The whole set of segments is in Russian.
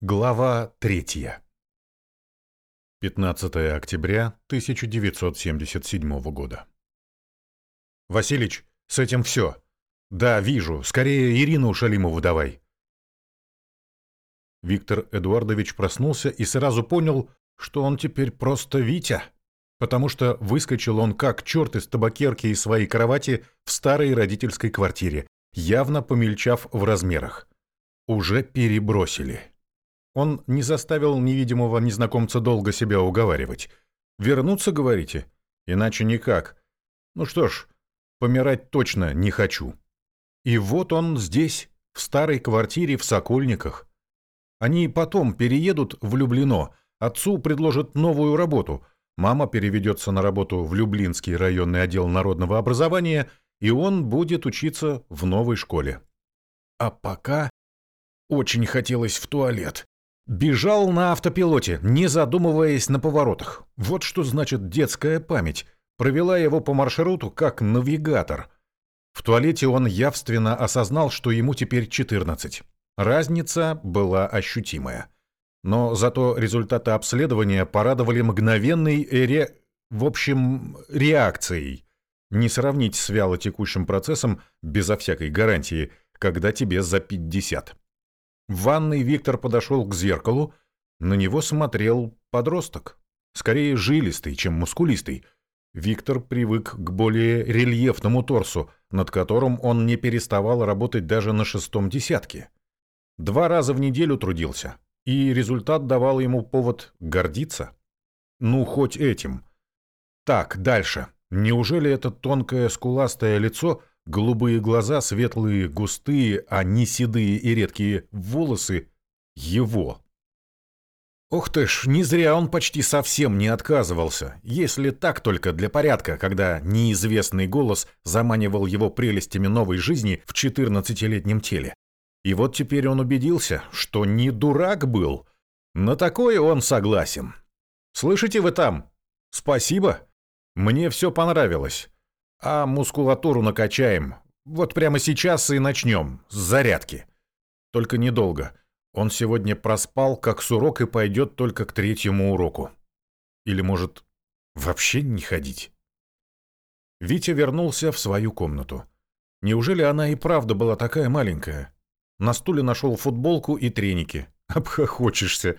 Глава третья. 15 октября 1977 года. «Василич, с этим все. Да, вижу. Скорее Ирину Шалимову давай». Виктор Эдуардович проснулся и сразу понял, что он теперь просто Витя, потому что выскочил он как черт из табакерки из своей кровати в старой родительской квартире, явно помельчав в размерах. Уже перебросили. Он не заставил невидимого незнакомца долго себя уговаривать. «Вернуться, говорите? Иначе никак. Ну что ж, помирать точно не хочу». И вот он здесь, в старой квартире в Сокольниках. Они потом переедут в Люблино, отцу предложат новую работу, мама переведется на работу в Люблинский районный отдел народного образования, и он будет учиться в новой школе. А пока очень хотелось в туалет. Бежал на автопилоте, не задумываясь на поворотах. Вот что значит детская память. Провела его по маршруту как навигатор. В туалете он явственно осознал, что ему теперь 14. Разница была ощутимая. Но зато результаты обследования порадовали мгновенной ре... в общем, реакцией. Не сравнить с вялотекущим процессом безо всякой гарантии, когда тебе за 50. В ванной Виктор подошел к зеркалу. На него смотрел подросток. Скорее жилистый, чем мускулистый. Виктор привык к более рельефному торсу, над которым он не переставал работать даже на шестом десятке. Два раза в неделю трудился, и результат давал ему повод гордиться. Ну, хоть этим. Так, дальше. Неужели это тонкое скуластое лицо Голубые глаза, светлые, густые, а не седые и редкие волосы — его. Ох ты ж, не зря он почти совсем не отказывался, если так только для порядка, когда неизвестный голос заманивал его прелестями новой жизни в четырнадцатилетнем теле. И вот теперь он убедился, что не дурак был. На такое он согласен. «Слышите вы там? Спасибо. Мне все понравилось. А мускулатуру накачаем. Вот прямо сейчас и начнем. С зарядки. Только недолго. Он сегодня проспал, как сурок, и пойдет только к третьему уроку. Или, может, вообще не ходить? Витя вернулся в свою комнату. Неужели она и правда была такая маленькая? На стуле нашел футболку и треники. Обхохочешься.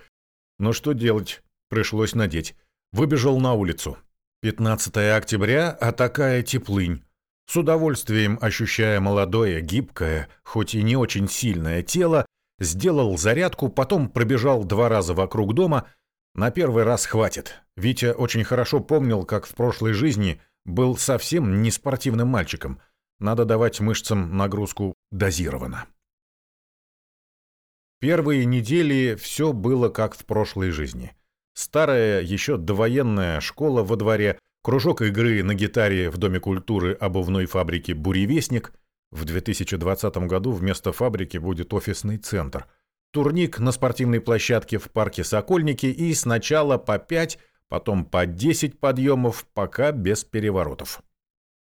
Но что делать? Пришлось надеть. Выбежал на улицу. 15 октября, а такая теплынь. С удовольствием ощущая молодое, гибкое, хоть и не очень сильное тело, сделал зарядку, потом пробежал два раза вокруг дома. На первый раз хватит. Витя очень хорошо помнил, как в прошлой жизни был совсем не спортивным мальчиком. Надо давать мышцам нагрузку дозированно. Первые недели все было как в прошлой жизни – Старая, еще довоенная школа во дворе, кружок игры на гитаре в Доме культуры обувной фабрики «Буревестник», в 2020 году вместо фабрики будет офисный центр. Турник на спортивной площадке в парке «Сокольники» и сначала по 5, потом по 10 подъемов, пока без переворотов.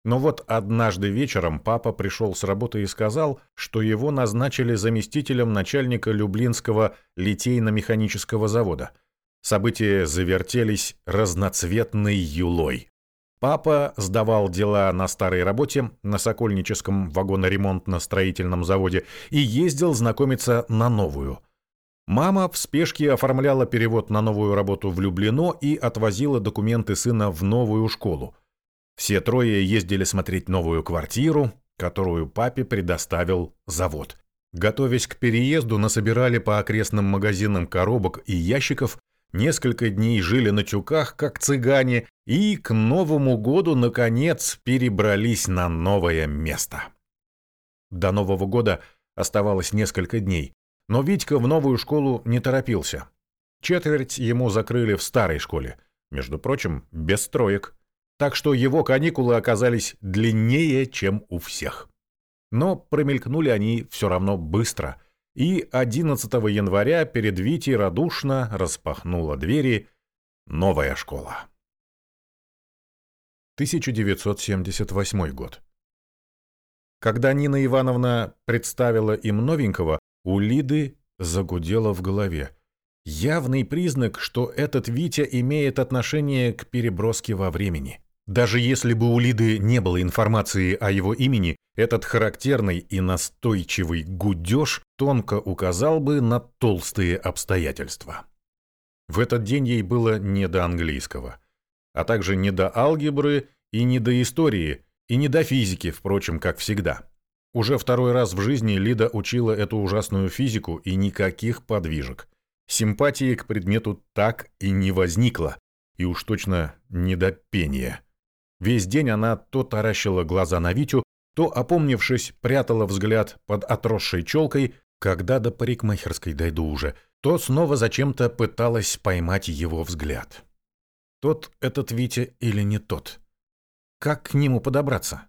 Но вот однажды вечером папа пришел с работы и сказал, что его назначили заместителем начальника Люблинского литейно-механического завода – События завертелись разноцветной юлой. Папа сдавал дела на старой работе на Сокольническом вагоноремонтно-строительном заводе и ездил знакомиться на новую. Мама в спешке оформляла перевод на новую работу в Люблино и отвозила документы сына в новую школу. Все трое ездили смотреть новую квартиру, которую папе предоставил завод. Готовясь к переезду, насобирали по окрестным магазинам коробок и ящиков несколько дней жили на тюках, как цыгане, и к Новому году, наконец, перебрались на новое место. До Нового года оставалось несколько дней, но Витька в новую школу не торопился. Четверть ему закрыли в старой школе, между прочим, без троек, так что его каникулы оказались длиннее, чем у всех. Но промелькнули они все равно быстро – и 11 января перед Витей радушно распахнула двери новая школа. 1978 год. Когда Нина Ивановна представила им новенького, у Лиды загудело в голове. Явный признак, что этот Витя имеет отношение к переброске во времени. Даже если бы у Лиды не было информации о его имени, этот характерный и настойчивый гудеж тонко указал бы на толстые обстоятельства. В этот день ей было не до английского, а также не до алгебры и не до истории, и не до физики, впрочем, как всегда. Уже второй раз в жизни Лида учила эту ужасную физику и никаких подвижек. Симпатии к предмету так и не возникло, и уж точно не до пения. Весь день она то таращила глаза на Витю, то, опомнившись, прятала взгляд под отросшей челкой, когда до парикмахерской дойду уже, то снова зачем-то пыталась поймать его взгляд. Тот этот Витя или не тот? Как к нему подобраться?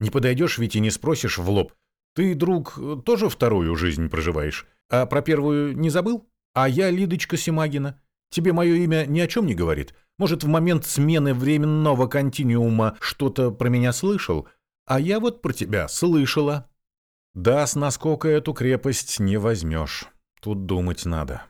Не подойдешь и не спросишь в лоб. Ты, друг, тоже вторую жизнь проживаешь, а про первую не забыл? А я Лидочка Симагина. Тебе мое имя ни о чем не говорит? Может, в момент смены временного континуума что-то про меня слышал? А я вот про тебя слышала. Да, с наскока эту крепость не возьмешь. Тут думать надо.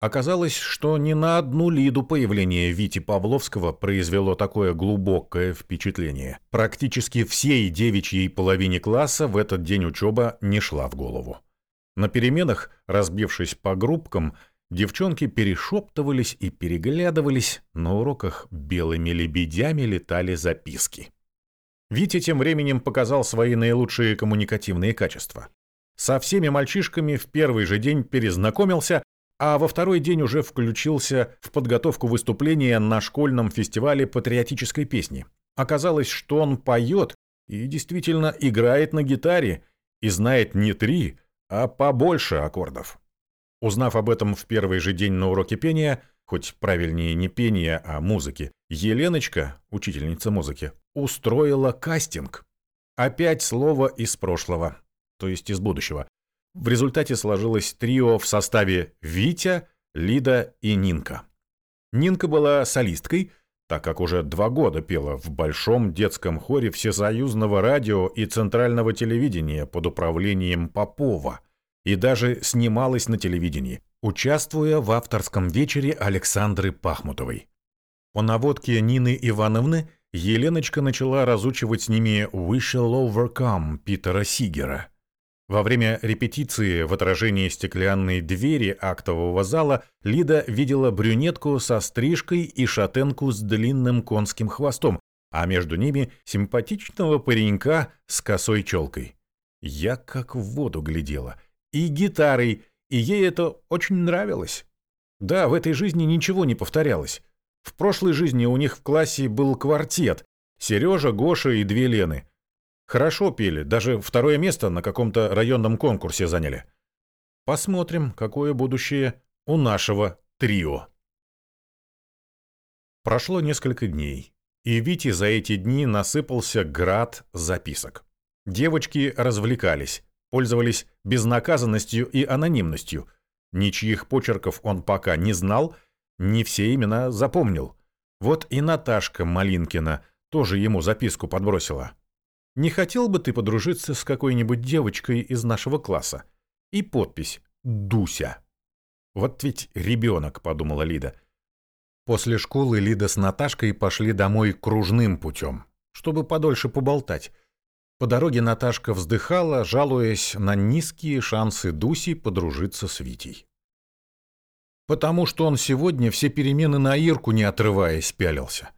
Оказалось, что ни на одну Лиду появление Вити Павловского произвело такое глубокое впечатление. Практически всей девичьей половине класса в этот день учеба не шла в голову. На переменах, разбившись по группкам, Девчонки перешептывались и переглядывались, на уроках белыми лебедями летали записки. Витя тем временем показал свои наилучшие коммуникативные качества. Со всеми мальчишками в первый же день перезнакомился, а во второй день уже включился в подготовку выступления на школьном фестивале патриотической песни. Оказалось, что он поет и действительно играет на гитаре и знает не три, а побольше аккордов. Узнав об этом в первый же день на уроке пения, хоть правильнее не пения, а музыки, Еленочка, учительница музыки, устроила кастинг. Опять слово из прошлого, то есть из будущего. В результате сложилось трио в составе Витя, Лида и Нинка. Нинка была солисткой, так как уже два года пела в большом детском хоре Всесоюзного радио и Центрального телевидения под управлением Попова – и даже снималась на телевидении, участвуя в авторском вечере Александры Пахмутовой. По наводке Нины Ивановны Еленочка начала разучивать с ними «We shall overcome» Питера Сигера. Во время репетиции в отражении стеклянной двери актового зала Лида видела брюнетку со стрижкой и шатенку с длинным конским хвостом, а между ними симпатичного паренька с косой челкой. Я как в воду глядела — и гитарой, и ей это очень нравилось. Да, в этой жизни ничего не повторялось. В прошлой жизни у них в классе был квартет. Сережа, Гоша и две Лены. Хорошо пели, даже второе место на каком-то районном конкурсе заняли. Посмотрим, какое будущее у нашего трио. Прошло несколько дней, и Вите за эти дни насыпался град записок. Девочки развлекались, пользовались безнаказанностью и анонимностью. Ничьих почерков он пока не знал, не все имена запомнил. Вот и Наташка Малинкина тоже ему записку подбросила. «Не хотел бы ты подружиться с какой-нибудь девочкой из нашего класса?» И подпись «Дуся». «Вот ведь ребенок», — подумала Лида. После школы Лида с Наташкой пошли домой кружным путем, чтобы подольше поболтать. По дороге Наташка вздыхала, жалуясь на низкие шансы Дуси подружиться с Витей. Потому что он сегодня все перемены на Ирку не отрываясь пялился.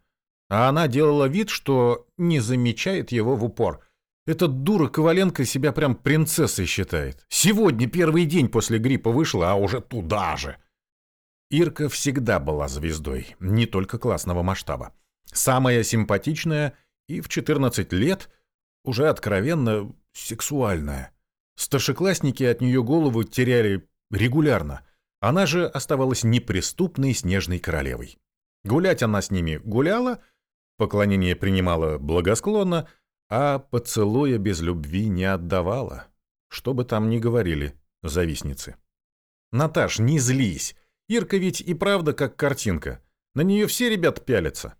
А она делала вид, что не замечает его в упор. Этот дура Коваленко себя прям принцессой считает. Сегодня первый день после гриппа вышла, а уже туда же. Ирка всегда была звездой, не только классного масштаба. Самая симпатичная и в 14 лет – уже откровенно сексуальная. Старшеклассники от нее голову теряли регулярно. Она же оставалась неприступной снежной королевой. Гулять она с ними гуляла, поклонение принимала благосклонно, а поцелуя без любви не отдавала. Что бы там ни говорили завистницы. «Наташ, не злись. Ирка ведь и правда как картинка. На нее все ребят пялятся».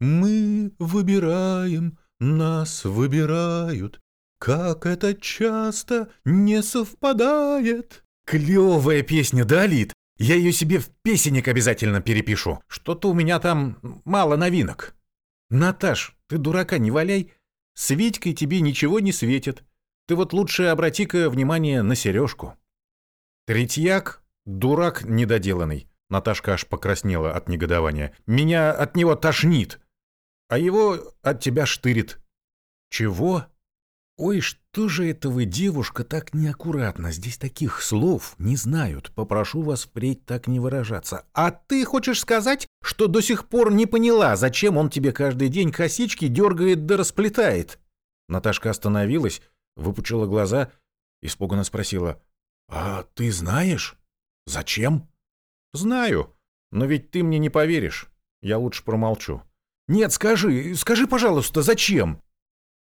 «Мы выбираем нас выбирают, как это часто не совпадает. Клевая песня, да, Лид? Я ее себе в песенник обязательно перепишу. Что-то у меня там мало новинок. Наташ, ты дурака не валяй. С Витькой тебе ничего не светит. Ты вот лучше обрати-ка внимание на сережку. Третьяк — дурак недоделанный. Наташка аж покраснела от негодования. Меня от него тошнит. А его от тебя штырит. Чего? «Ой, что же это вы, девушка, так неаккуратно? Здесь таких слов не знают. Попрошу вас впредь так не выражаться. А ты хочешь сказать, что до сих пор не поняла, зачем он тебе каждый день косички дергает да расплетает?» Наташка остановилась, выпучила глаза, испуганно спросила. «А ты знаешь? Зачем?» «Знаю, но ведь ты мне не поверишь. Я лучше промолчу». «Нет, скажи, скажи, пожалуйста, зачем?»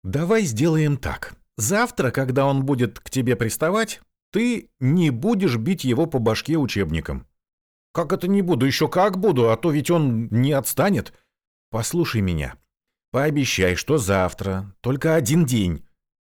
Давай сделаем так. Завтра, когда он будет к тебе приставать, ты не будешь бить его по башке учебником. Как это не буду? Еще как буду, а то ведь он не отстанет. Послушай меня. Пообещай, что завтра, только один день.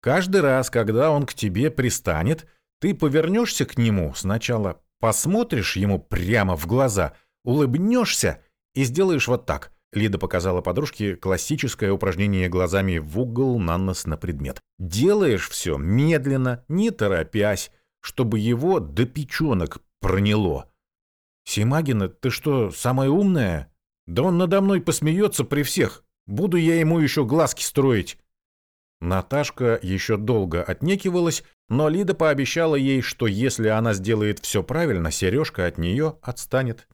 Каждый раз, когда он к тебе пристанет, ты повернешься к нему, сначала посмотришь ему прямо в глаза, улыбнешься и сделаешь вот так. Лида показала подружке классическое упражнение глазами в угол на нос на предмет. Делаешь все медленно, не торопясь, чтобы его до печенок проняло. Симагина, ты что, самая умная? Да он надо мной посмеется при всех. Буду я ему еще глазки строить. Наташка еще долго отнекивалась, но Лида пообещала ей, что если она сделает все правильно, сережка от нее отстанет.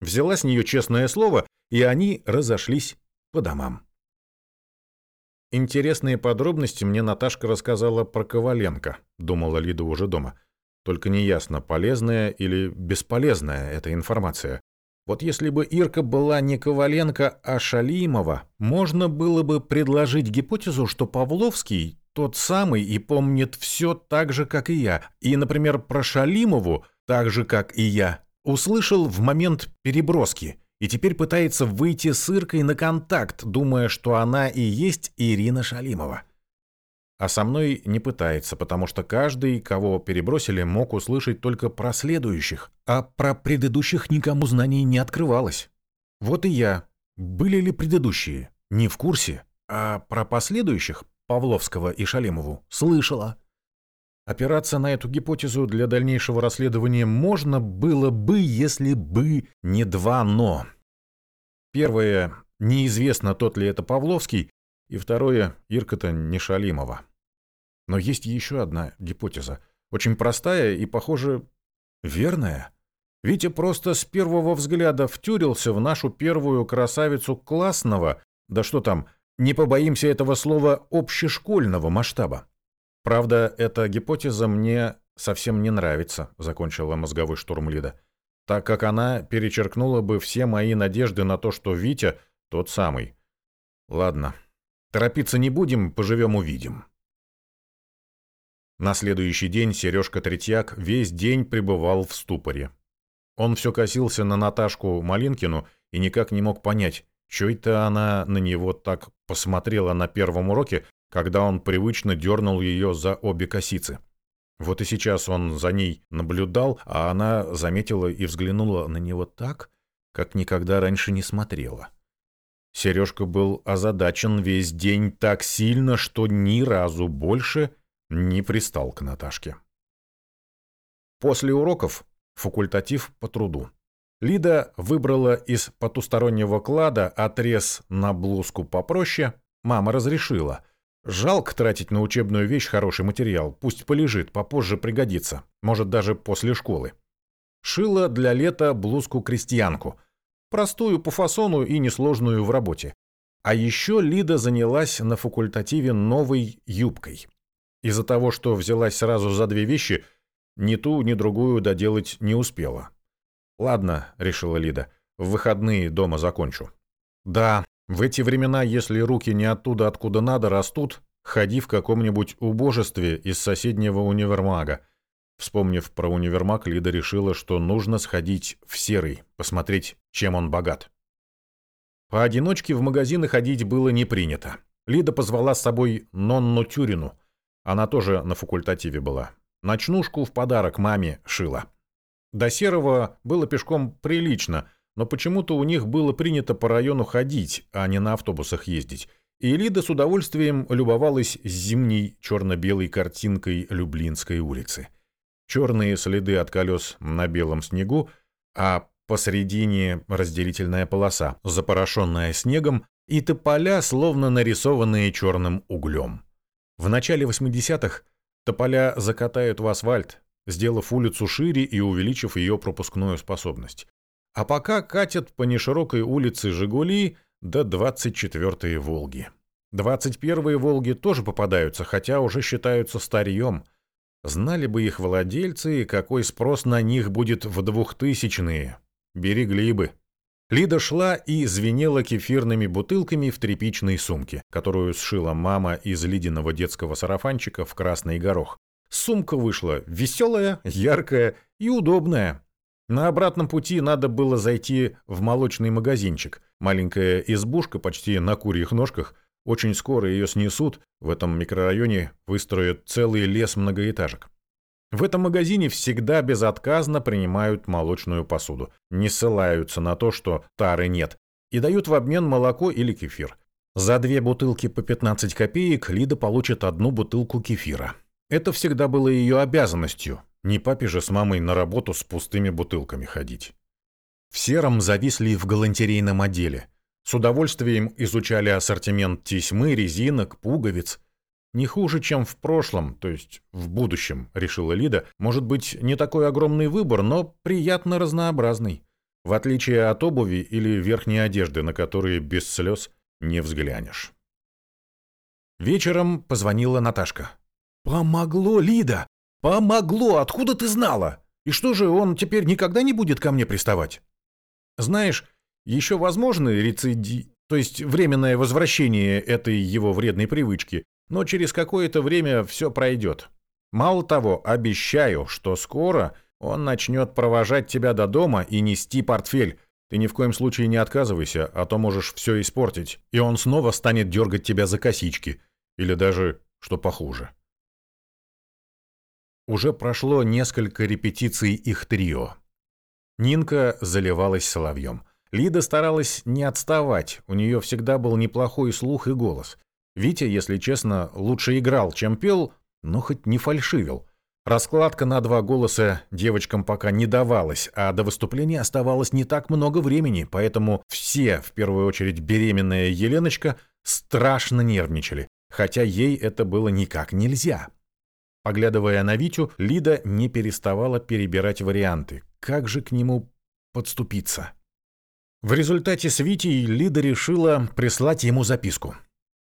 Взяла с нее честное слово и они разошлись по домам. Интересные подробности мне Наташка рассказала про Коваленко, думала Лида уже дома. Только неясно, полезная или бесполезная эта информация. Вот если бы Ирка была не Коваленко, а Шалимова, можно было бы предложить гипотезу, что Павловский тот самый и помнит все так же, как и я. И, например, про Шалимову, так же, как и я, услышал в момент переброски – и теперь пытается выйти с Иркой на контакт, думая, что она и есть Ирина Шалимова. А со мной не пытается, потому что каждый, кого перебросили, мог услышать только про следующих, а про предыдущих никому знаний не открывалось. Вот и я. Были ли предыдущие? Не в курсе. А про последующих, Павловского и Шалимову, слышала. Опираться на эту гипотезу для дальнейшего расследования можно было бы, если бы не два «но». Первое – неизвестно, тот ли это Павловский, и второе – Ирка-то не Шалимова. Но есть еще одна гипотеза, очень простая и, похоже, верная. Витя просто с первого взгляда втюрился в нашу первую красавицу классного, да что там, не побоимся этого слова, общешкольного масштаба. Правда, эта гипотеза мне совсем не нравится, закончила мозговой штурм Лида, так как она перечеркнула бы все мои надежды на то, что Витя тот самый. Ладно, торопиться не будем, поживем увидим. На следующий день Сережка Третьяк весь день пребывал в ступоре. Он все косился на Наташку Малинкину и никак не мог понять, что это она на него так посмотрела на первом уроке, когда он привычно дернул ее за обе косицы. Вот и сейчас он за ней наблюдал, а она заметила и взглянула на него так, как никогда раньше не смотрела. Сережка был озадачен весь день так сильно, что ни разу больше не пристал к Наташке. После уроков факультатив по труду. Лида выбрала из потустороннего клада отрез на блузку попроще. Мама разрешила — Жалко тратить на учебную вещь хороший материал, пусть полежит, попозже пригодится, может даже после школы. Шила для лета блузку-крестьянку, простую по фасону и несложную в работе. А еще Лида занялась на факультативе новой юбкой. Из-за того, что взялась сразу за две вещи, ни ту, ни другую доделать не успела. «Ладно», — решила Лида, — «в выходные дома закончу». Да, в эти времена, если руки не оттуда, откуда надо, растут, ходи в каком-нибудь убожестве из соседнего универмага. Вспомнив про универмаг, Лида решила, что нужно сходить в серый, посмотреть, чем он богат. Поодиночке в магазины ходить было не принято. Лида позвала с собой Нонну Тюрину. Она тоже на факультативе была. Ночнушку в подарок маме шила. До Серого было пешком прилично, но почему-то у них было принято по району ходить, а не на автобусах ездить. И Лида с удовольствием любовалась зимней черно-белой картинкой Люблинской улицы. Черные следы от колес на белом снегу, а посредине разделительная полоса, запорошенная снегом, и тополя, словно нарисованные черным углем. В начале 80-х тополя закатают в асфальт, сделав улицу шире и увеличив ее пропускную способность. А пока катят по неширокой улице «Жигули» до 24-й «Волги». 21-е «Волги» тоже попадаются, хотя уже считаются старьем. Знали бы их владельцы, какой спрос на них будет в двухтысячные. Берегли бы. Лида шла и звенела кефирными бутылками в тряпичной сумке, которую сшила мама из Лидиного детского сарафанчика в красный горох. Сумка вышла веселая, яркая и удобная. На обратном пути надо было зайти в молочный магазинчик. Маленькая избушка почти на курьих ножках. Очень скоро ее снесут. В этом микрорайоне выстроят целый лес многоэтажек. В этом магазине всегда безотказно принимают молочную посуду, не ссылаются на то, что тары нет, и дают в обмен молоко или кефир. За две бутылки по 15 копеек Лида получит одну бутылку кефира. Это всегда было ее обязанностью, не папе же с мамой на работу с пустыми бутылками ходить. В сером зависли в галантерейном отделе. С удовольствием изучали ассортимент тесьмы, резинок, пуговиц – не хуже, чем в прошлом, то есть в будущем, решила Лида. Может быть, не такой огромный выбор, но приятно разнообразный. В отличие от обуви или верхней одежды, на которые без слез не взглянешь. Вечером позвонила Наташка. «Помогло, Лида! Помогло! Откуда ты знала? И что же, он теперь никогда не будет ко мне приставать?» «Знаешь, еще возможны рецидив, то есть временное возвращение этой его вредной привычки, но через какое-то время все пройдет. Мало того, обещаю, что скоро он начнет провожать тебя до дома и нести портфель. Ты ни в коем случае не отказывайся, а то можешь все испортить, и он снова станет дергать тебя за косички. Или даже, что похуже. Уже прошло несколько репетиций их трио. Нинка заливалась соловьем. Лида старалась не отставать, у нее всегда был неплохой слух и голос. Витя, если честно, лучше играл, чем пел, но хоть не фальшивил. Раскладка на два голоса девочкам пока не давалась, а до выступления оставалось не так много времени, поэтому все, в первую очередь беременная Еленочка, страшно нервничали, хотя ей это было никак нельзя. Поглядывая на Витю, Лида не переставала перебирать варианты. Как же к нему подступиться? В результате с Витей Лида решила прислать ему записку.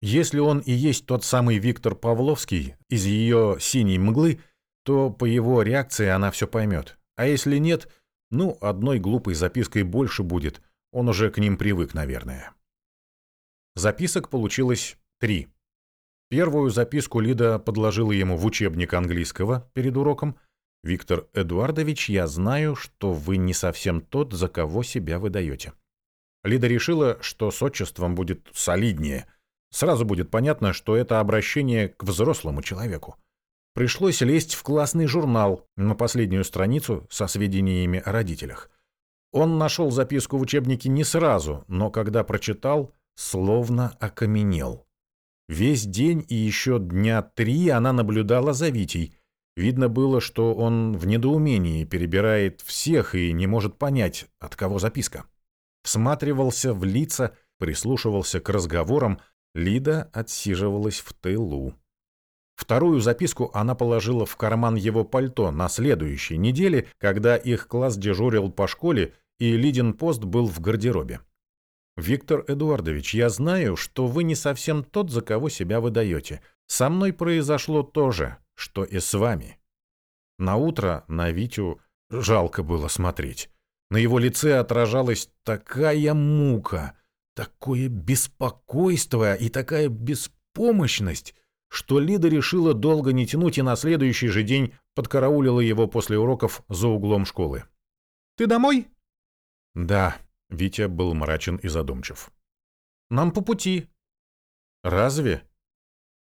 Если он и есть тот самый Виктор Павловский из ее «Синей мглы», то по его реакции она все поймет. А если нет, ну, одной глупой запиской больше будет, он уже к ним привык, наверное. Записок получилось три. Первую записку Лида подложила ему в учебник английского перед уроком. «Виктор Эдуардович, я знаю, что вы не совсем тот, за кого себя выдаете». Лида решила, что с отчеством будет солиднее – Сразу будет понятно, что это обращение к взрослому человеку. Пришлось лезть в классный журнал на последнюю страницу со сведениями о родителях. Он нашел записку в учебнике не сразу, но когда прочитал, словно окаменел. Весь день и еще дня три она наблюдала за Витей. Видно было, что он в недоумении перебирает всех и не может понять, от кого записка. Всматривался в лица, прислушивался к разговорам, Лида отсиживалась в тылу. Вторую записку она положила в карман его пальто на следующей неделе, когда их класс дежурил по школе, и Лидин пост был в гардеробе. «Виктор Эдуардович, я знаю, что вы не совсем тот, за кого себя выдаете. Со мной произошло то же, что и с вами». На утро на Витю жалко было смотреть. На его лице отражалась такая мука — Такое беспокойство и такая беспомощность, что Лида решила долго не тянуть и на следующий же день подкараулила его после уроков за углом школы. «Ты домой?» «Да», — Витя был мрачен и задумчив. «Нам по пути». «Разве?»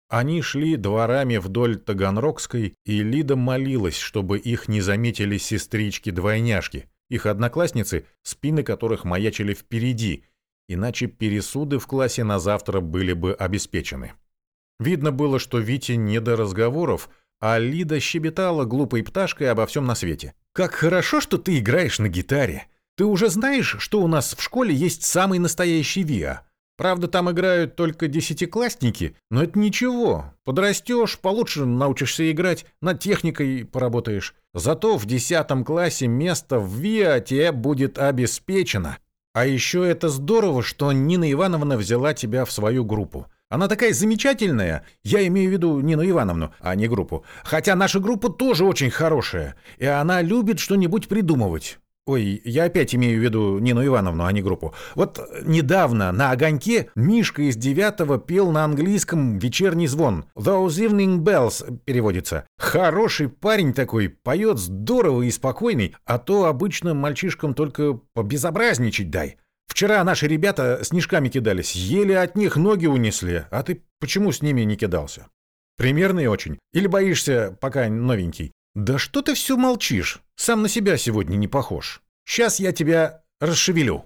Они шли дворами вдоль Таганрогской, и Лида молилась, чтобы их не заметили сестрички-двойняшки, их одноклассницы, спины которых маячили впереди, иначе пересуды в классе на завтра были бы обеспечены. Видно было, что Вите не до разговоров, а Лида щебетала глупой пташкой обо всем на свете. «Как хорошо, что ты играешь на гитаре! Ты уже знаешь, что у нас в школе есть самый настоящий ВИА? Правда, там играют только десятиклассники, но это ничего. Подрастешь, получше научишься играть, над техникой поработаешь. Зато в десятом классе место в ВИА тебе будет обеспечено. А еще это здорово, что Нина Ивановна взяла тебя в свою группу. Она такая замечательная. Я имею в виду Нину Ивановну, а не группу. Хотя наша группа тоже очень хорошая. И она любит что-нибудь придумывать. Ой, я опять имею в виду Нину Ивановну, а не группу. Вот недавно на «Огоньке» Мишка из девятого пел на английском «Вечерний звон». «Those evening bells» переводится. Хороший парень такой, поет здорово и спокойный, а то обычно мальчишкам только побезобразничать дай. Вчера наши ребята снежками кидались, еле от них ноги унесли, а ты почему с ними не кидался? Примерный очень. Или боишься, пока новенький? Да что ты все молчишь? Сам на себя сегодня не похож. Сейчас я тебя расшевелю.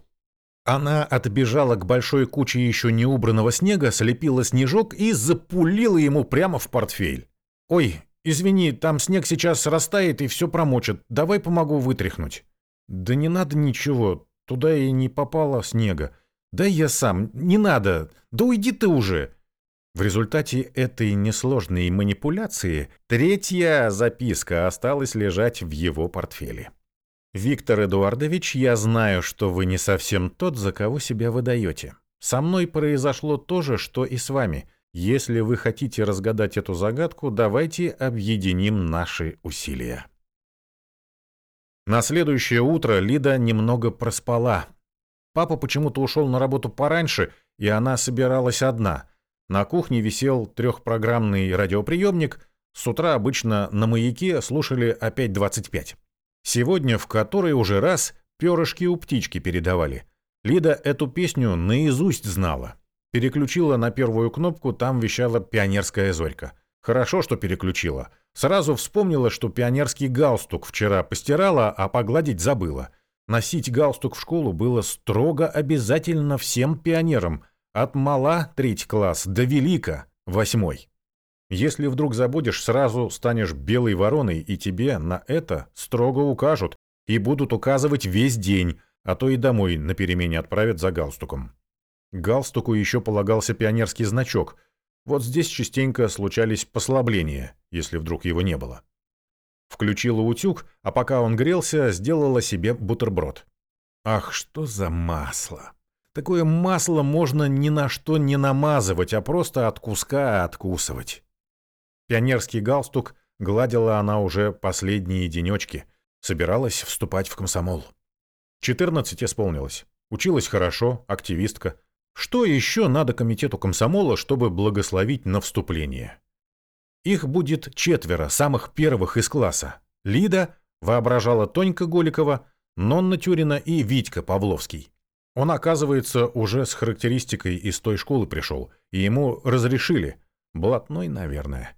Она отбежала к большой куче еще не убранного снега, слепила снежок и запулила ему прямо в портфель. «Ой, извини, там снег сейчас растает и все промочит. Давай помогу вытряхнуть». «Да не надо ничего, Туда и не попало снега. Да я сам, не надо, да уйди ты уже. В результате этой несложной манипуляции третья записка осталась лежать в его портфеле. «Виктор Эдуардович, я знаю, что вы не совсем тот, за кого себя выдаете. Со мной произошло то же, что и с вами. Если вы хотите разгадать эту загадку, давайте объединим наши усилия». На следующее утро Лида немного проспала. Папа почему-то ушел на работу пораньше, и она собиралась одна. На кухне висел трехпрограммный радиоприемник. С утра обычно на маяке слушали опять 25. Сегодня в которой уже раз перышки у птички передавали. Лида эту песню наизусть знала. Переключила на первую кнопку, там вещала пионерская зорька. Хорошо, что переключила. Сразу вспомнила, что пионерский галстук вчера постирала, а погладить забыла. Носить галстук в школу было строго обязательно всем пионерам, от мала третий класс до велика восьмой. Если вдруг забудешь, сразу станешь белой вороной, и тебе на это строго укажут, и будут указывать весь день, а то и домой на перемене отправят за галстуком. Галстуку еще полагался пионерский значок, вот здесь частенько случались послабления, если вдруг его не было. Включила утюг, а пока он грелся, сделала себе бутерброд. Ах, что за масло! Такое масло можно ни на что не намазывать, а просто от куска откусывать. Пионерский галстук гладила она уже последние денечки, собиралась вступать в комсомол. 14 исполнилось. Училась хорошо, активистка. Что еще надо комитету комсомола, чтобы благословить на вступление? Их будет четверо, самых первых из класса. Лида, воображала Тонька Голикова, Нонна Тюрина и Витька Павловский. Он, оказывается, уже с характеристикой из той школы пришел, и ему разрешили. Блатной, наверное.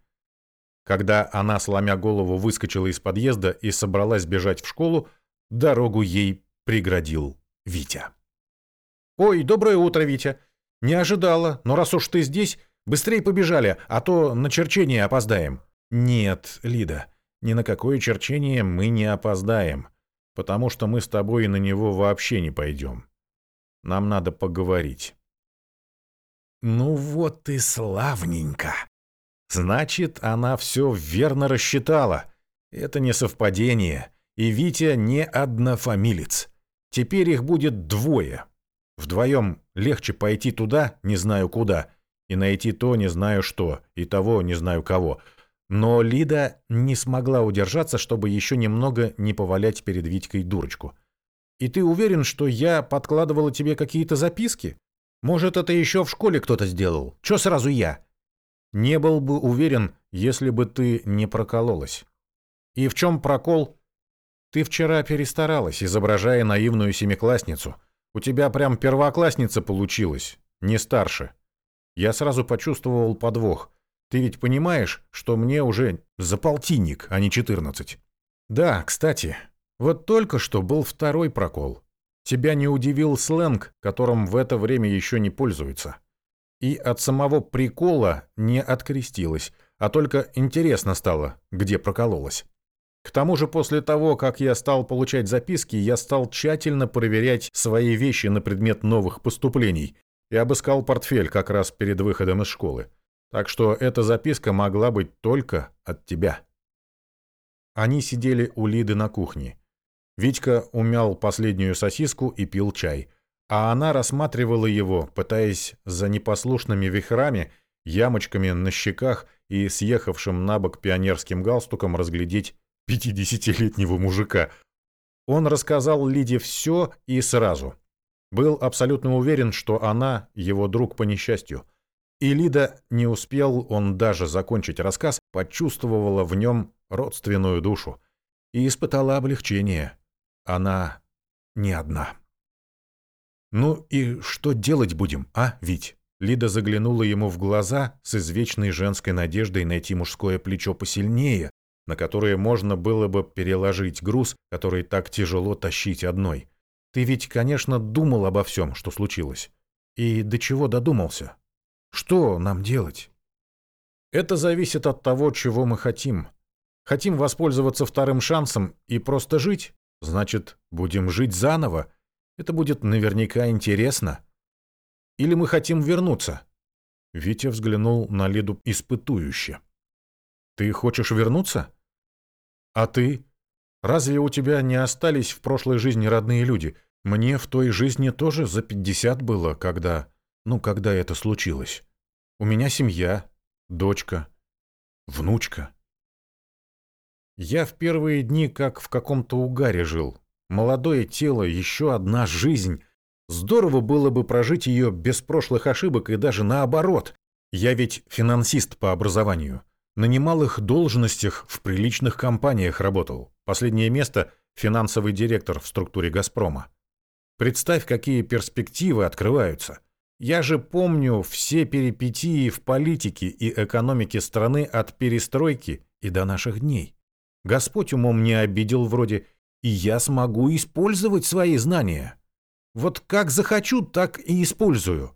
Когда она, сломя голову, выскочила из подъезда и собралась бежать в школу, дорогу ей преградил Витя. «Ой, доброе утро, Витя. Не ожидала, но раз уж ты здесь, быстрее побежали, а то на черчение опоздаем». «Нет, Лида, ни на какое черчение мы не опоздаем, потому что мы с тобой на него вообще не пойдем. Нам надо поговорить». «Ну вот и славненько!» Значит, она все верно рассчитала. Это не совпадение, и Витя не однофамилец. Теперь их будет двое, Вдвоем легче пойти туда, не знаю куда, и найти то, не знаю что, и того, не знаю кого. Но Лида не смогла удержаться, чтобы еще немного не повалять перед Витькой дурочку. «И ты уверен, что я подкладывала тебе какие-то записки? Может, это еще в школе кто-то сделал? Че сразу я?» «Не был бы уверен, если бы ты не прокололась». «И в чем прокол?» «Ты вчера перестаралась, изображая наивную семиклассницу». У тебя прям первоклассница получилась, не старше. Я сразу почувствовал подвох. Ты ведь понимаешь, что мне уже за полтинник, а не четырнадцать? Да, кстати, вот только что был второй прокол. Тебя не удивил сленг, которым в это время еще не пользуются. И от самого прикола не открестилась, а только интересно стало, где прокололась. К тому же после того, как я стал получать записки, я стал тщательно проверять свои вещи на предмет новых поступлений и обыскал портфель как раз перед выходом из школы. Так что эта записка могла быть только от тебя. Они сидели у Лиды на кухне. Витька умял последнюю сосиску и пил чай, а она рассматривала его, пытаясь за непослушными вихрами, ямочками на щеках и съехавшим на бок пионерским галстуком разглядеть пятидесятилетнего мужика. Он рассказал Лиде все и сразу. Был абсолютно уверен, что она его друг по несчастью – и Лида, не успел он даже закончить рассказ, почувствовала в нем родственную душу и испытала облегчение. Она не одна. «Ну и что делать будем, а, Вить?» Лида заглянула ему в глаза с извечной женской надеждой найти мужское плечо посильнее, на которое можно было бы переложить груз, который так тяжело тащить одной. «Ты ведь, конечно, думал обо всем, что случилось. И до чего додумался?» Что нам делать? Это зависит от того, чего мы хотим. Хотим воспользоваться вторым шансом и просто жить? Значит, будем жить заново. Это будет наверняка интересно. Или мы хотим вернуться? Витя взглянул на Лиду испытующе. Ты хочешь вернуться? А ты? Разве у тебя не остались в прошлой жизни родные люди? Мне в той жизни тоже за пятьдесят было, когда... Ну, когда это случилось. У меня семья, дочка, внучка. Я в первые дни как в каком-то угаре жил. Молодое тело, еще одна жизнь. Здорово было бы прожить ее без прошлых ошибок и даже наоборот. Я ведь финансист по образованию. На немалых должностях в приличных компаниях работал. Последнее место – финансовый директор в структуре «Газпрома». Представь, какие перспективы открываются – я же помню все перипетии в политике и экономике страны от перестройки и до наших дней. Господь умом не обидел вроде, и я смогу использовать свои знания. Вот как захочу, так и использую.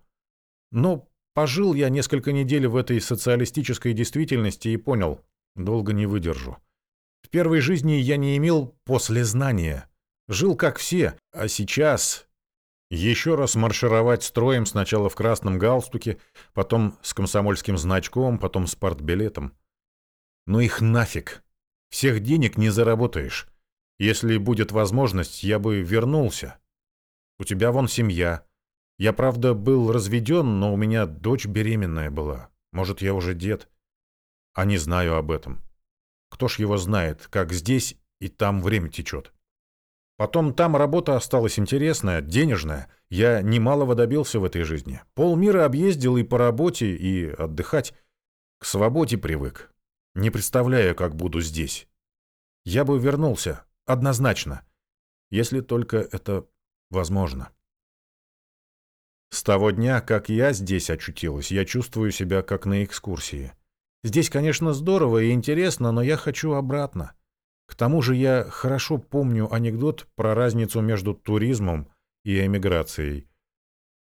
Но пожил я несколько недель в этой социалистической действительности и понял, долго не выдержу. В первой жизни я не имел послезнания. Жил как все, а сейчас еще раз маршировать строем сначала в красном галстуке, потом с комсомольским значком, потом с партбилетом. Ну их нафиг. Всех денег не заработаешь. Если будет возможность, я бы вернулся. У тебя вон семья. Я, правда, был разведен, но у меня дочь беременная была. Может, я уже дед. А не знаю об этом. Кто ж его знает, как здесь и там время течет. Потом там работа осталась интересная, денежная. Я немалого добился в этой жизни. Полмира объездил и по работе, и отдыхать. К свободе привык. Не представляю, как буду здесь. Я бы вернулся, однозначно. Если только это возможно. С того дня, как я здесь очутилась, я чувствую себя как на экскурсии. Здесь, конечно, здорово и интересно, но я хочу обратно. К тому же я хорошо помню анекдот про разницу между туризмом и эмиграцией.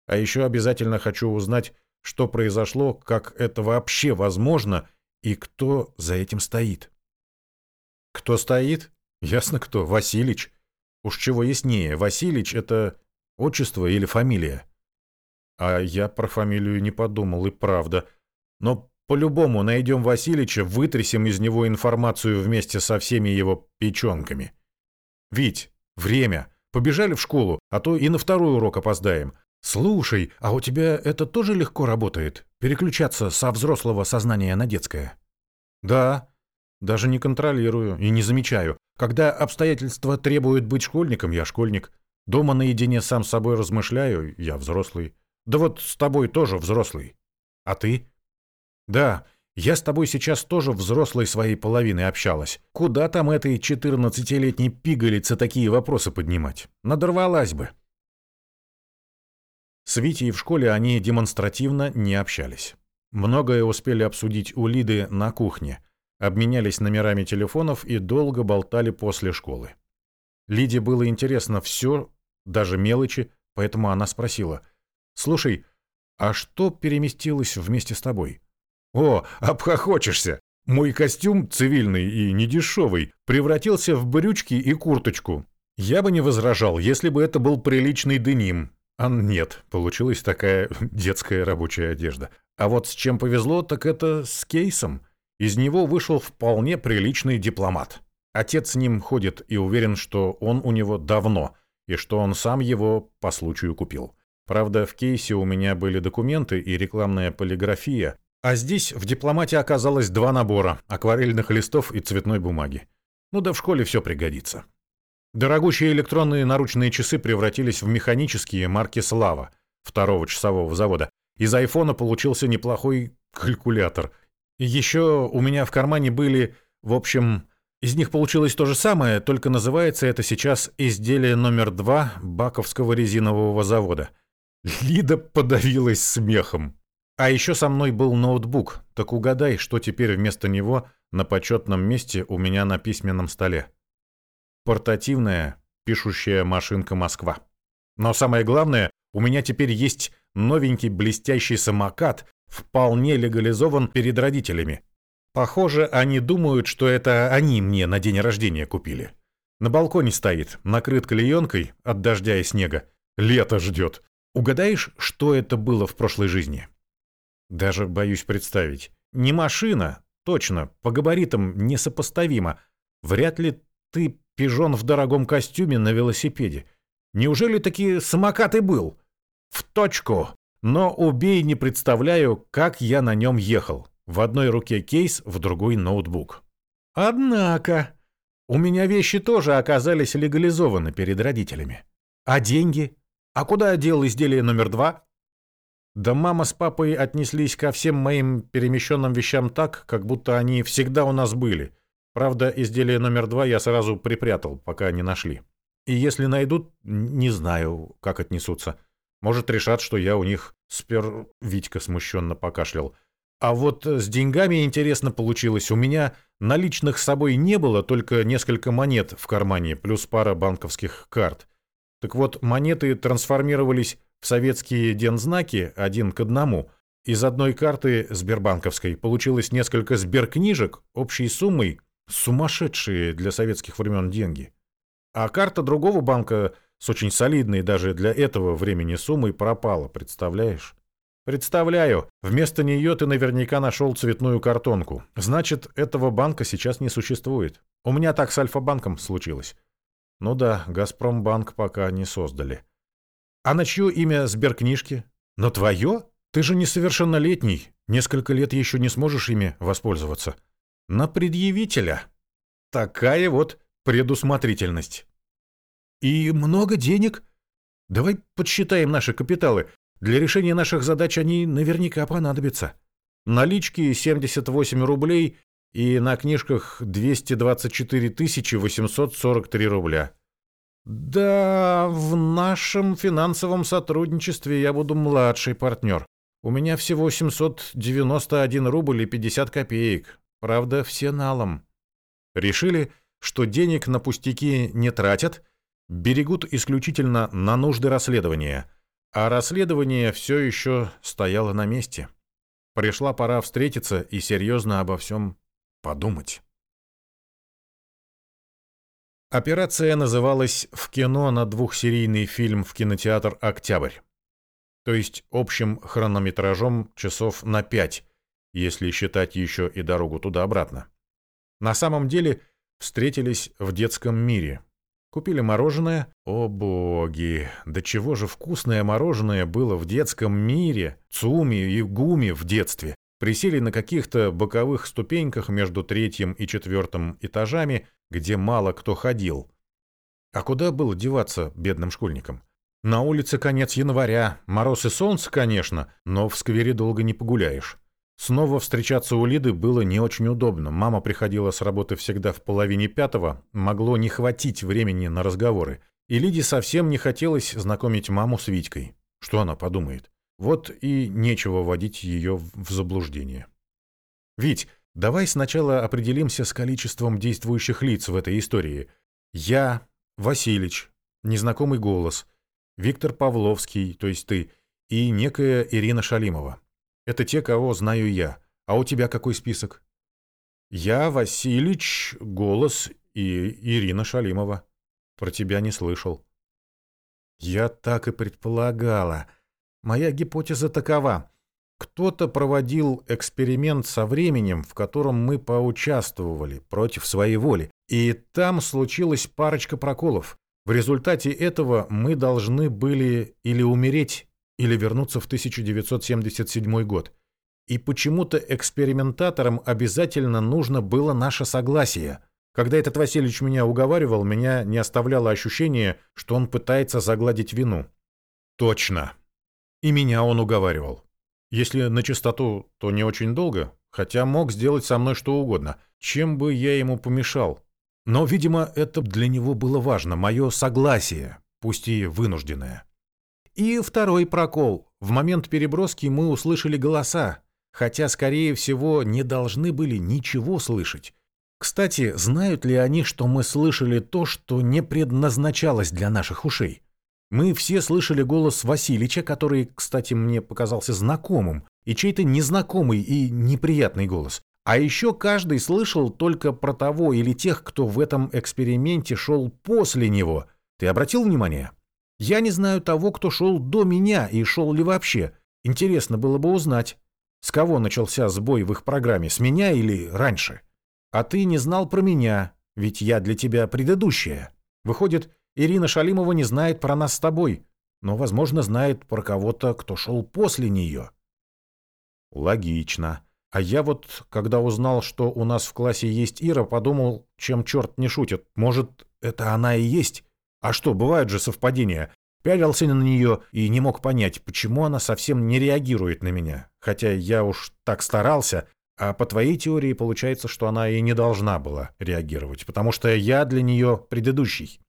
А еще обязательно хочу узнать, что произошло, как это вообще возможно и кто за этим стоит. Кто стоит? Ясно кто. Василич. Уж чего яснее, Василич — это отчество или фамилия? А я про фамилию не подумал, и правда. Но по-любому найдем Васильича, вытрясем из него информацию вместе со всеми его печенками. Вить, время. Побежали в школу, а то и на второй урок опоздаем. Слушай, а у тебя это тоже легко работает? Переключаться со взрослого сознания на детское? Да. Даже не контролирую и не замечаю. Когда обстоятельства требуют быть школьником, я школьник. Дома наедине сам с собой размышляю, я взрослый. Да вот с тобой тоже взрослый. А ты? Да, я с тобой сейчас тоже взрослой своей половиной общалась. Куда там этой четырнадцатилетней пигалице такие вопросы поднимать? Надорвалась бы. С Витей в школе они демонстративно не общались. Многое успели обсудить у Лиды на кухне, обменялись номерами телефонов и долго болтали после школы. Лиде было интересно все, даже мелочи, поэтому она спросила. «Слушай, а что переместилось вместе с тобой?» «О, обхохочешься! Мой костюм, цивильный и недешевый, превратился в брючки и курточку. Я бы не возражал, если бы это был приличный деним. А нет, получилась такая детская рабочая одежда. А вот с чем повезло, так это с кейсом. Из него вышел вполне приличный дипломат. Отец с ним ходит и уверен, что он у него давно, и что он сам его по случаю купил. Правда, в кейсе у меня были документы и рекламная полиграфия, а здесь в дипломате оказалось два набора – акварельных листов и цветной бумаги. Ну да в школе все пригодится. Дорогущие электронные наручные часы превратились в механические марки «Слава» второго часового завода. Из айфона получился неплохой калькулятор. еще у меня в кармане были, в общем, из них получилось то же самое, только называется это сейчас изделие номер два Баковского резинового завода. Лида подавилась смехом. А еще со мной был ноутбук, так угадай, что теперь вместо него на почетном месте у меня на письменном столе. Портативная пишущая машинка «Москва». Но самое главное, у меня теперь есть новенький блестящий самокат, вполне легализован перед родителями. Похоже, они думают, что это они мне на день рождения купили. На балконе стоит, накрыт клеенкой от дождя и снега. Лето ждет. Угадаешь, что это было в прошлой жизни? Даже боюсь представить. Не машина, точно, по габаритам несопоставимо. Вряд ли ты пижон в дорогом костюме на велосипеде. Неужели таки самокат и был? В точку. Но убей, не представляю, как я на нем ехал. В одной руке кейс, в другой ноутбук. Однако, у меня вещи тоже оказались легализованы перед родителями. А деньги? А куда дел изделие номер два? Да мама с папой отнеслись ко всем моим перемещенным вещам так, как будто они всегда у нас были. Правда, изделие номер два я сразу припрятал, пока не нашли. И если найдут, не знаю, как отнесутся. Может, решат, что я у них спер... Витька смущенно покашлял. А вот с деньгами интересно получилось. У меня наличных с собой не было, только несколько монет в кармане, плюс пара банковских карт. Так вот, монеты трансформировались в советские дензнаки один к одному. Из одной карты Сбербанковской получилось несколько сберкнижек общей суммой сумасшедшие для советских времен деньги. А карта другого банка с очень солидной даже для этого времени суммой пропала, представляешь? Представляю, вместо нее ты наверняка нашел цветную картонку. Значит, этого банка сейчас не существует. У меня так с Альфа-банком случилось. Ну да, Газпромбанк пока не создали. А на чье имя сберкнижки? На твое? Ты же несовершеннолетний. Несколько лет еще не сможешь ими воспользоваться. На предъявителя. Такая вот предусмотрительность. И много денег? Давай подсчитаем наши капиталы. Для решения наших задач они наверняка понадобятся. Налички 78 рублей и на книжках 224 843 рубля. Да, в нашем финансовом сотрудничестве я буду младший партнер. У меня всего 791 рубль и 50 копеек. Правда, все налом. Решили, что денег на пустяки не тратят, берегут исключительно на нужды расследования. А расследование все еще стояло на месте. Пришла пора встретиться и серьезно обо всем подумать. Операция называлась «В кино на двухсерийный фильм в кинотеатр «Октябрь». То есть общим хронометражом часов на пять, если считать еще и дорогу туда-обратно. На самом деле встретились в детском мире. Купили мороженое. О боги, да чего же вкусное мороженое было в детском мире, цуми и гуми в детстве. Присели на каких-то боковых ступеньках между третьим и четвертым этажами – где мало кто ходил. А куда было деваться бедным школьникам? На улице конец января, мороз и солнце, конечно, но в сквере долго не погуляешь. Снова встречаться у Лиды было не очень удобно. Мама приходила с работы всегда в половине пятого, могло не хватить времени на разговоры. И Лиде совсем не хотелось знакомить маму с Витькой. Что она подумает? Вот и нечего вводить ее в заблуждение. Ведь давай сначала определимся с количеством действующих лиц в этой истории. Я, Василич, незнакомый голос, Виктор Павловский, то есть ты, и некая Ирина Шалимова. Это те, кого знаю я. А у тебя какой список? Я, Василич, голос и Ирина Шалимова. Про тебя не слышал. Я так и предполагала. Моя гипотеза такова. Кто-то проводил эксперимент со временем, в котором мы поучаствовали против своей воли, и там случилась парочка проколов. В результате этого мы должны были или умереть, или вернуться в 1977 год. И почему-то экспериментаторам обязательно нужно было наше согласие. Когда этот Васильевич меня уговаривал, меня не оставляло ощущение, что он пытается загладить вину. Точно. И меня он уговаривал. Если на чистоту, то не очень долго, хотя мог сделать со мной что угодно, чем бы я ему помешал. Но, видимо, это для него было важно, мое согласие, пусть и вынужденное. И второй прокол. В момент переброски мы услышали голоса, хотя, скорее всего, не должны были ничего слышать. Кстати, знают ли они, что мы слышали то, что не предназначалось для наших ушей? Мы все слышали голос Василича, который, кстати, мне показался знакомым, и чей-то незнакомый и неприятный голос. А еще каждый слышал только про того или тех, кто в этом эксперименте шел после него. Ты обратил внимание? Я не знаю того, кто шел до меня и шел ли вообще. Интересно было бы узнать, с кого начался сбой в их программе, с меня или раньше. А ты не знал про меня, ведь я для тебя предыдущая. Выходит, Ирина Шалимова не знает про нас с тобой, но, возможно, знает про кого-то, кто шел после нее. Логично. А я вот, когда узнал, что у нас в классе есть Ира, подумал, чем черт не шутит. Может, это она и есть? А что, бывают же совпадения. Пялился на нее и не мог понять, почему она совсем не реагирует на меня. Хотя я уж так старался, а по твоей теории получается, что она и не должна была реагировать, потому что я для нее предыдущий.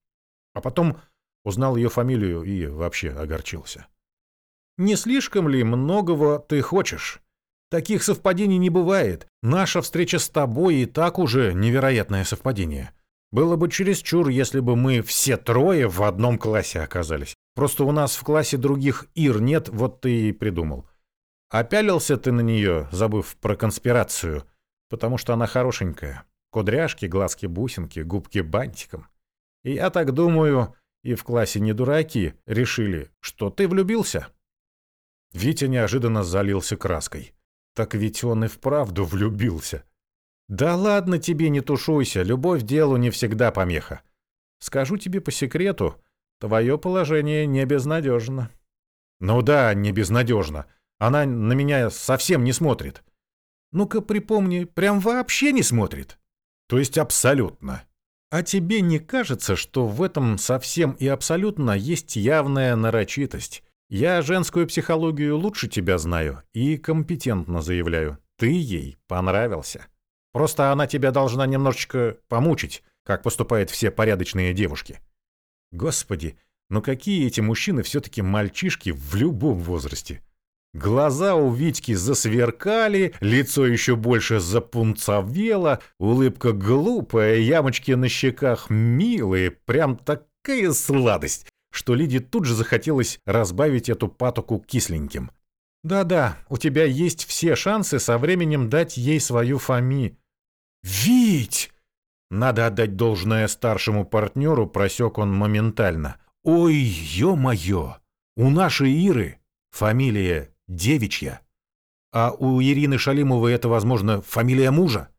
А потом узнал ее фамилию и вообще огорчился. «Не слишком ли многого ты хочешь? Таких совпадений не бывает. Наша встреча с тобой и так уже невероятное совпадение. Было бы чересчур, если бы мы все трое в одном классе оказались. Просто у нас в классе других Ир нет, вот ты и придумал. Опялился ты на нее, забыв про конспирацию, потому что она хорошенькая. Кудряшки, глазки-бусинки, губки бантиком. И я так думаю, и в классе не дураки решили, что ты влюбился. Витя неожиданно залился краской. Так ведь он и вправду влюбился. Да ладно тебе, не тушуйся, любовь делу не всегда помеха. Скажу тебе по секрету, твое положение не безнадежно. Ну да, не безнадежно. Она на меня совсем не смотрит. Ну-ка припомни, прям вообще не смотрит. То есть абсолютно. А тебе не кажется, что в этом совсем и абсолютно есть явная нарочитость? Я женскую психологию лучше тебя знаю и компетентно заявляю. Ты ей понравился. Просто она тебя должна немножечко помучить, как поступают все порядочные девушки. Господи, ну какие эти мужчины все-таки мальчишки в любом возрасте. Глаза у Витьки засверкали, лицо еще больше запунцовело, улыбка глупая, ямочки на щеках милые, прям такая сладость, что Лиде тут же захотелось разбавить эту патоку кисленьким. «Да-да, у тебя есть все шансы со временем дать ей свою фами». «Вить!» Надо отдать должное старшему партнеру, просек он моментально. «Ой, ё-моё! У нашей Иры фамилия девичья. А у Ирины Шалимовой это, возможно, фамилия мужа?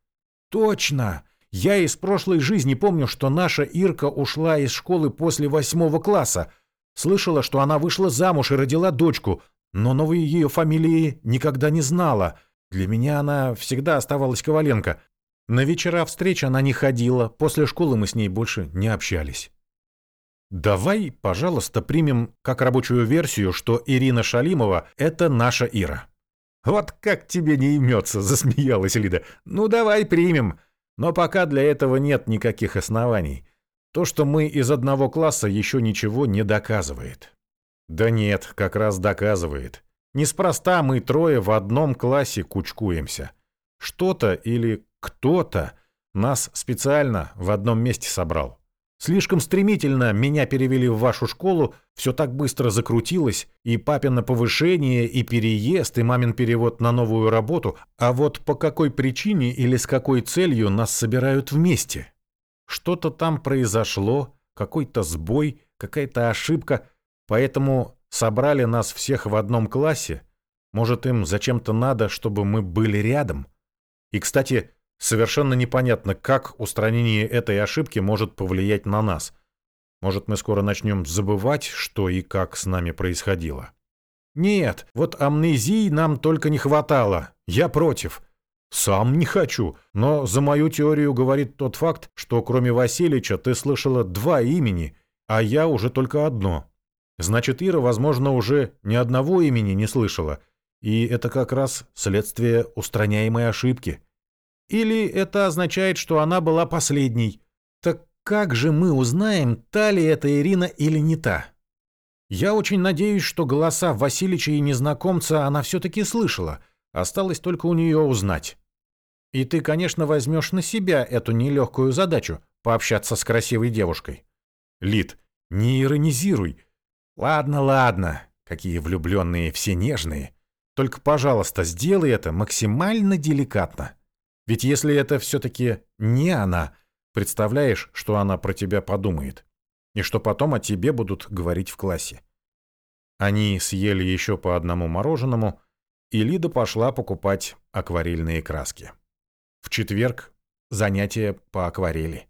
Точно! Я из прошлой жизни помню, что наша Ирка ушла из школы после восьмого класса. Слышала, что она вышла замуж и родила дочку, но новой ее фамилии никогда не знала. Для меня она всегда оставалась Коваленко. На вечера встреч она не ходила, после школы мы с ней больше не общались. Давай, пожалуйста, примем как рабочую версию, что Ирина Шалимова — это наша Ира. Вот как тебе не имется, засмеялась Лида. Ну давай примем. Но пока для этого нет никаких оснований. То, что мы из одного класса, еще ничего не доказывает. Да нет, как раз доказывает. Неспроста мы трое в одном классе кучкуемся. Что-то или кто-то нас специально в одном месте собрал. Слишком стремительно меня перевели в вашу школу, все так быстро закрутилось, и папино повышение, и переезд, и мамин перевод на новую работу, а вот по какой причине или с какой целью нас собирают вместе? Что-то там произошло, какой-то сбой, какая-то ошибка, поэтому собрали нас всех в одном классе. Может, им зачем-то надо, чтобы мы были рядом? И, кстати, Совершенно непонятно, как устранение этой ошибки может повлиять на нас. Может, мы скоро начнем забывать, что и как с нами происходило. Нет, вот амнезии нам только не хватало. Я против. Сам не хочу, но за мою теорию говорит тот факт, что кроме Васильича ты слышала два имени, а я уже только одно. Значит, Ира, возможно, уже ни одного имени не слышала, и это как раз следствие устраняемой ошибки. Или это означает, что она была последней? Так как же мы узнаем, та ли это Ирина или не та? Я очень надеюсь, что голоса Васильича и незнакомца она все-таки слышала. Осталось только у нее узнать. И ты, конечно, возьмешь на себя эту нелегкую задачу – пообщаться с красивой девушкой. Лид, не иронизируй. Ладно, ладно, какие влюбленные все нежные. Только, пожалуйста, сделай это максимально деликатно. Ведь если это все-таки не она, представляешь, что она про тебя подумает, и что потом о тебе будут говорить в классе. Они съели еще по одному мороженому, и Лида пошла покупать акварельные краски. В четверг занятие по акварели.